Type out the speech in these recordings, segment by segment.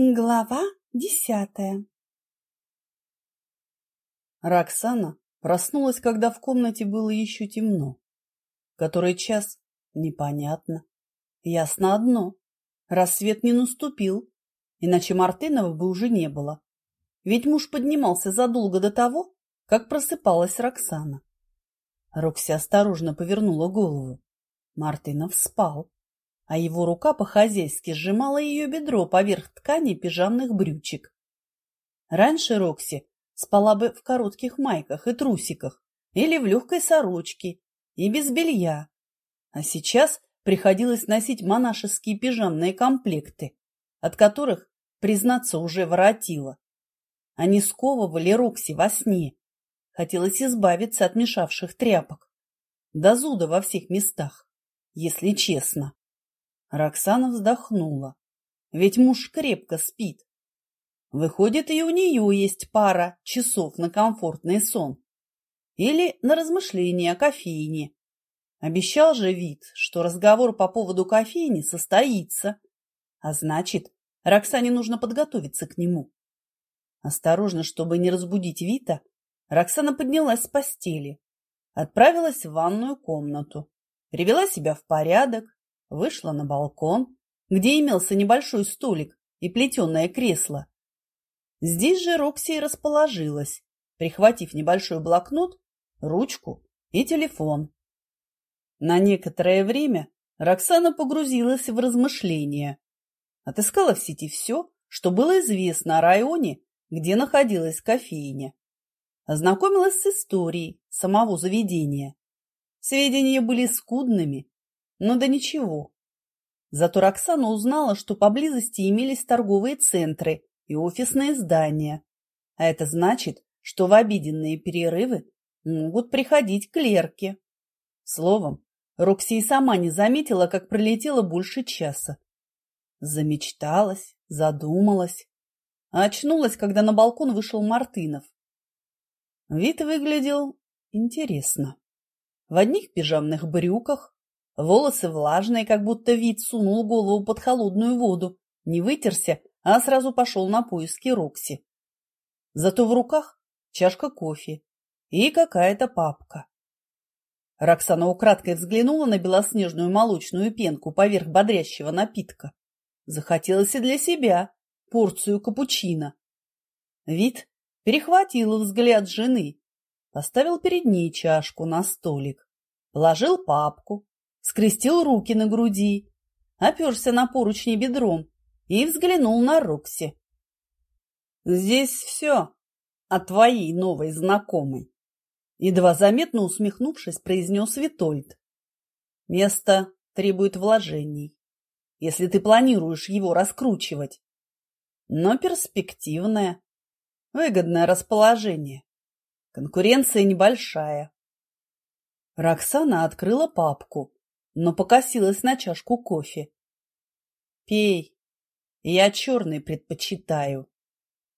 Глава десятая Роксана проснулась, когда в комнате было еще темно. Который час? Непонятно. Ясно одно. Рассвет не наступил, иначе Мартынова бы уже не было. Ведь муж поднимался задолго до того, как просыпалась Роксана. Рокси осторожно повернула голову. Мартынов спал а его рука по-хозяйски сжимала ее бедро поверх ткани пижамных брючек. Раньше Рокси спала бы в коротких майках и трусиках или в легкой сорочке и без белья, а сейчас приходилось носить монашеские пижамные комплекты, от которых, признаться, уже воротило. Они сковывали Рокси во сне. Хотелось избавиться от мешавших тряпок. До зуда во всех местах, если честно. Роксана вздохнула. Ведь муж крепко спит. Выходит, и у нее есть пара часов на комфортный сон. Или на размышления о кофейне. Обещал же вид, что разговор по поводу кофейни состоится. А значит, Роксане нужно подготовиться к нему. Осторожно, чтобы не разбудить Вита, Роксана поднялась с постели, отправилась в ванную комнату, привела себя в порядок, Вышла на балкон, где имелся небольшой столик и плетеное кресло. Здесь же Рокси и расположилась, прихватив небольшой блокнот, ручку и телефон. На некоторое время Роксана погрузилась в размышления. Отыскала в сети все, что было известно о районе, где находилась кофейня. Ознакомилась с историей самого заведения. Сведения были скудными но да ничего. Зато Роксана узнала, что поблизости имелись торговые центры и офисные здания. А это значит, что в обеденные перерывы могут приходить клерки. Словом, Рокси и сама не заметила, как пролетело больше часа. Замечталась, задумалась. А очнулась, когда на балкон вышел Мартынов. Вид выглядел интересно. В одних пижамных брюках, Волосы влажные, как будто вид сунул голову под холодную воду, не вытерся, а сразу пошел на поиски Рокси. Зато в руках чашка кофе и какая-то папка. Роксана украдкой взглянула на белоснежную молочную пенку поверх бодрящего напитка. Захотелось и для себя порцию капучино. Вид перехватил взгляд жены, поставил перед ней чашку на столик, положил папку, скрестил руки на груди, оперся на поручни бедром и взглянул на Рокси. «Здесь все о твоей новой знакомой», — едва заметно усмехнувшись, произнес Витольд. «Место требует вложений, если ты планируешь его раскручивать, но перспективное, выгодное расположение, конкуренция небольшая». Роксана открыла папку но покосилась на чашку кофе. «Пей, я черный предпочитаю».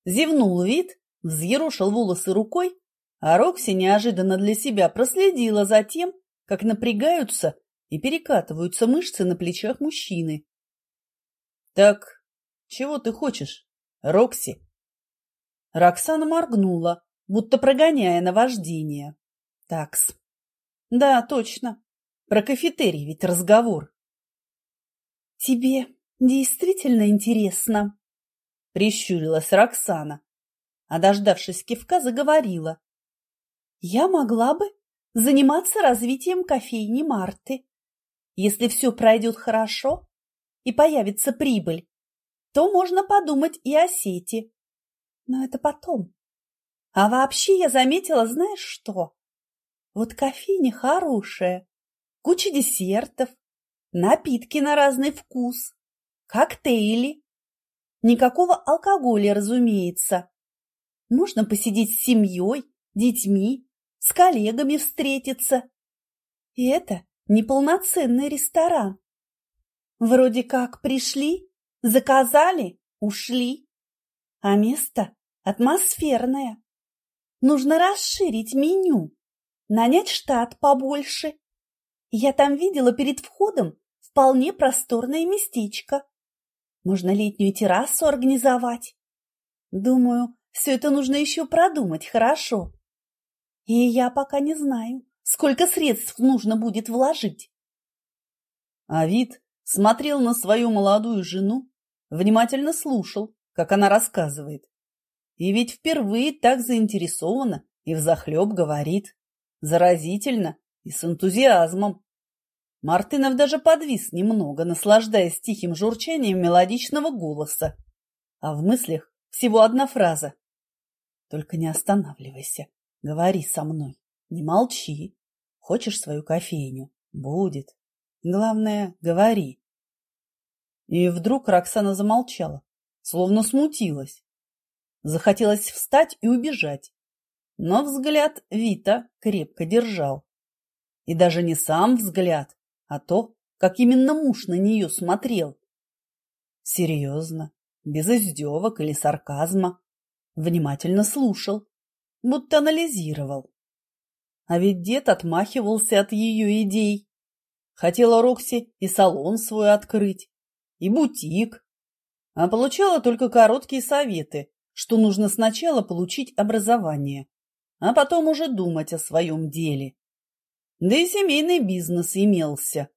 Зевнул вид, взъерошил волосы рукой, а Рокси неожиданно для себя проследила за тем, как напрягаются и перекатываются мышцы на плечах мужчины. «Так, чего ты хочешь, Рокси?» Роксана моргнула, будто прогоняя наваждение. «Такс. Да, точно. Про кафетерий ведь разговор. Тебе действительно интересно? Прищурилась Роксана, а, дождавшись кивка, заговорила. Я могла бы заниматься развитием кофейни Марты. Если все пройдет хорошо и появится прибыль, то можно подумать и о сети. Но это потом. А вообще я заметила, знаешь что? Вот кофейня хорошая, куча десертов, напитки на разный вкус, коктейли. Никакого алкоголя, разумеется. Можно посидеть с семьей, детьми, с коллегами встретиться. И это неполноценный ресторан. Вроде как пришли, заказали, ушли. А место атмосферное. Нужно расширить меню, нанять штат побольше я там видела перед входом вполне просторное местечко. Можно летнюю террасу организовать. Думаю, все это нужно еще продумать хорошо. И я пока не знаю, сколько средств нужно будет вложить. А вид смотрел на свою молодую жену, внимательно слушал, как она рассказывает. И ведь впервые так заинтересована и взахлеб говорит. Заразительно и с энтузиазмом. Мартынов даже подвис немного, наслаждаясь тихим журчанием мелодичного голоса. А в мыслях всего одна фраза. «Только не останавливайся, говори со мной, не молчи. Хочешь свою кофейню? Будет. Главное, говори». И вдруг Роксана замолчала, словно смутилась. Захотелось встать и убежать, но взгляд Вита крепко держал. И даже не сам взгляд, а то, как именно муж на нее смотрел. Серьезно, без издевок или сарказма. Внимательно слушал, будто анализировал. А ведь дед отмахивался от ее идей. Хотела Рокси и салон свой открыть, и бутик. А получала только короткие советы, что нужно сначала получить образование, а потом уже думать о своем деле. Да и семейный бизнес имелся,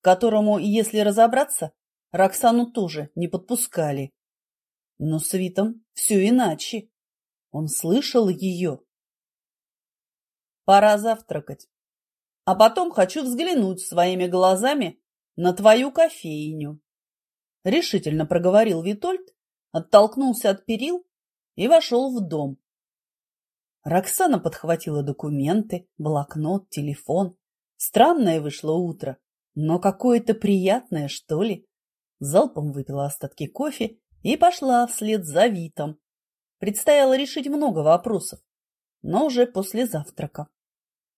которому, если разобраться, Роксану тоже не подпускали. Но с Витом все иначе. Он слышал ее. Пора завтракать. А потом хочу взглянуть своими глазами на твою кофейню. Решительно проговорил Витольд, оттолкнулся от перил и вошел в дом. Роксана подхватила документы, блокнот, телефон. Странное вышло утро, но какое-то приятное, что ли. Залпом выпила остатки кофе и пошла вслед за Витом. Предстояло решить много вопросов, но уже после завтрака.